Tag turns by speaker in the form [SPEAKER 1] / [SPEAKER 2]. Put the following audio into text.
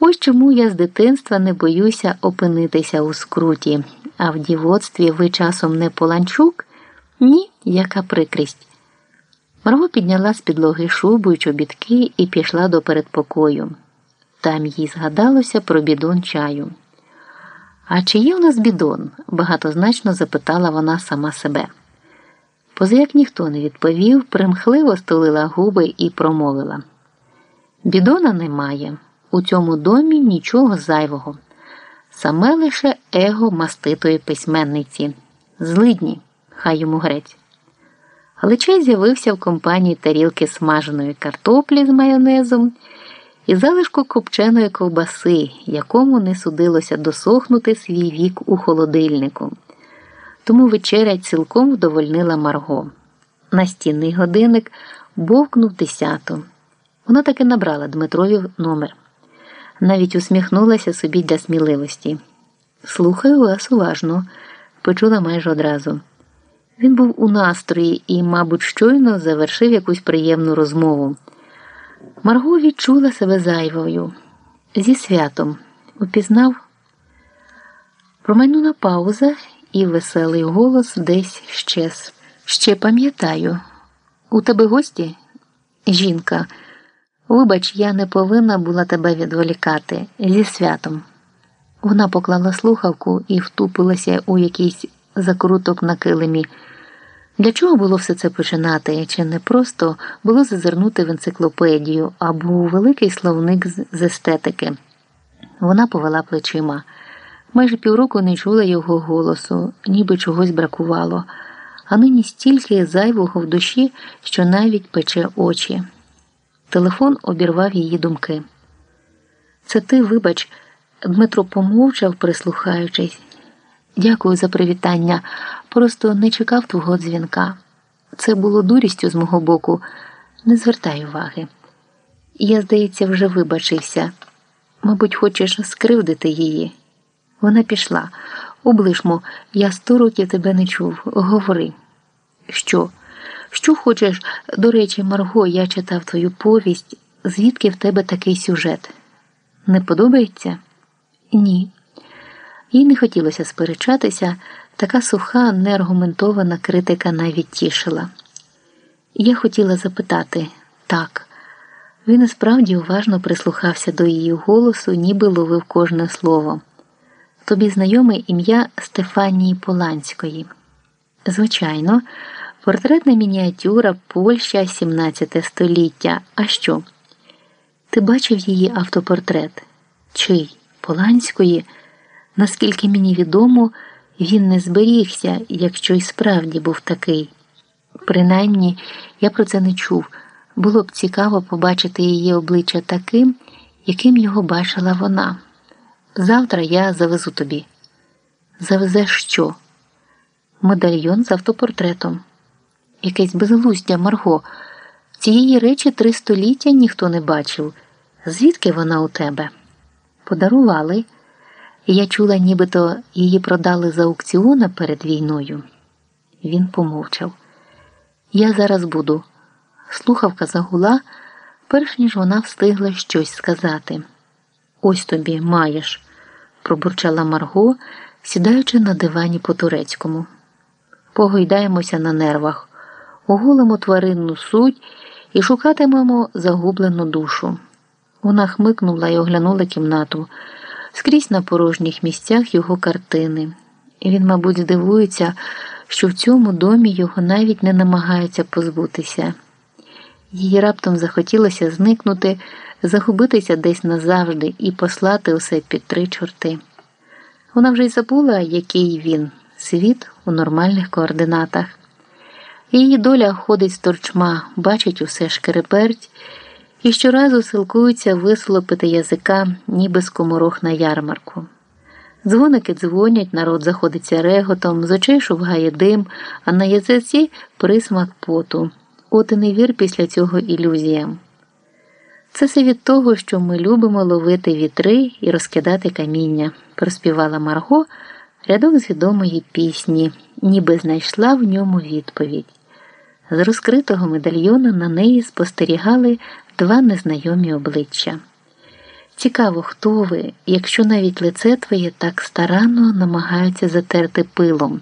[SPEAKER 1] Ось чому я з дитинства не боюся опинитися у скруті, а в дівоцтві ви часом не поланчук? Ні, яка прикрість. Марго підняла з підлоги шубу й чобітки і пішла до передпокою. Там їй згадалося про бідон чаю. А чи є у нас бідон? багатозначно запитала вона сама себе. Позаяк ніхто не відповів, примхливо стулила губи і промовила. Бідона немає. У цьому домі нічого зайвого. Саме лише его маститої письменниці. Злидні, хай йому грець. Галичай з'явився в компанії тарілки смаженої картоплі з майонезом і залишку копченої ковбаси, якому не судилося досохнути свій вік у холодильнику. Тому вечеря цілком вдовольнила Марго. Настінний годинник бовкнув десяту. Вона таки набрала Дмитрові номер. Навіть усміхнулася собі для сміливості. Слухаю вас уважно, почула майже одразу. Він був у настрої і, мабуть, щойно завершив якусь приємну розмову. Марго відчула себе зайвою. Зі святом упізнав. Промайнула пауза, і веселий голос десь щез. Ще пам'ятаю, у тебе гості? Жінка. Вибач, я не повинна була тебе відволікати зі святом. Вона поклала слухавку і втупилася у якийсь закруток на килимі. Для чого було все це починати? Чи не просто було зазирнути в енциклопедію або у великий словник з естетики? Вона повела плечима. Майже півроку не чула його голосу, ніби чогось бракувало, а нині стільки зайвого в душі, що навіть пече очі. Телефон обірвав її думки. Це ти, вибач, Дмитро помовчав, прислухаючись. Дякую за привітання. Просто не чекав твого дзвінка. Це було дурістю з мого боку. Не звертай уваги. Я, здається, вже вибачився. Мабуть, хочеш скривдити її. Вона пішла. Облишмо, я сто років тебе не чув. Говори. Що? Що хочеш, до речі, Марго, я читав твою повість, звідки в тебе такий сюжет? Не подобається? Ні. Їй не хотілося сперечатися, така суха, неаргументована критика навіть тішила. Я хотіла запитати так. Він і справді уважно прислухався до її голосу, ніби ловив кожне слово. Тобі знайоме ім'я Стефанії Поланської. Звичайно. Портретна мініатюра Польща 17 століття. А що? Ти бачив її автопортрет? Чий? Поланської? Наскільки мені відомо, він не зберігся, якщо й справді був такий. Принаймні, я про це не чув. Було б цікаво побачити її обличчя таким, яким його бачила вона. Завтра я завезу тобі. Завезеш що? Медальйон з автопортретом якесь безглуздя Марго. Цієї речі три століття ніхто не бачив. Звідки вона у тебе? Подарували. Я чула, нібито її продали за аукціона перед війною. Він помовчав. Я зараз буду. Слухавка загула, перш ніж вона встигла щось сказати. Ось тобі маєш, пробурчала Марго, сідаючи на дивані по турецькому. Погойдаємося на нервах оголимо тваринну суть і шукатимемо загублену душу. Вона хмикнула і оглянула кімнату скрізь на порожніх місцях його картини. І Він, мабуть, здивується, що в цьому домі його навіть не намагаються позбутися. Їй раптом захотілося зникнути, загубитися десь назавжди і послати усе під три чорти. Вона вже й забула, який він світ у нормальних координатах. Її доля ходить з торчма, бачить усе шкереперть і щоразу силкується вислопити язика, ніби скоморох на ярмарку. Дзвоники дзвонять, народ заходиться реготом, з очей шугає дим, а на язиці присмак поту. От і не вір після цього ілюзіям. Це все від того, що ми любимо ловити вітри і розкидати каміння, проспівала Марго рядок з відомої пісні, ніби знайшла в ньому відповідь. З розкритого медальйона на неї спостерігали два незнайомі обличчя. Цікаво, хто ви, якщо навіть лице твоє так старанно намагаються затерти пилом.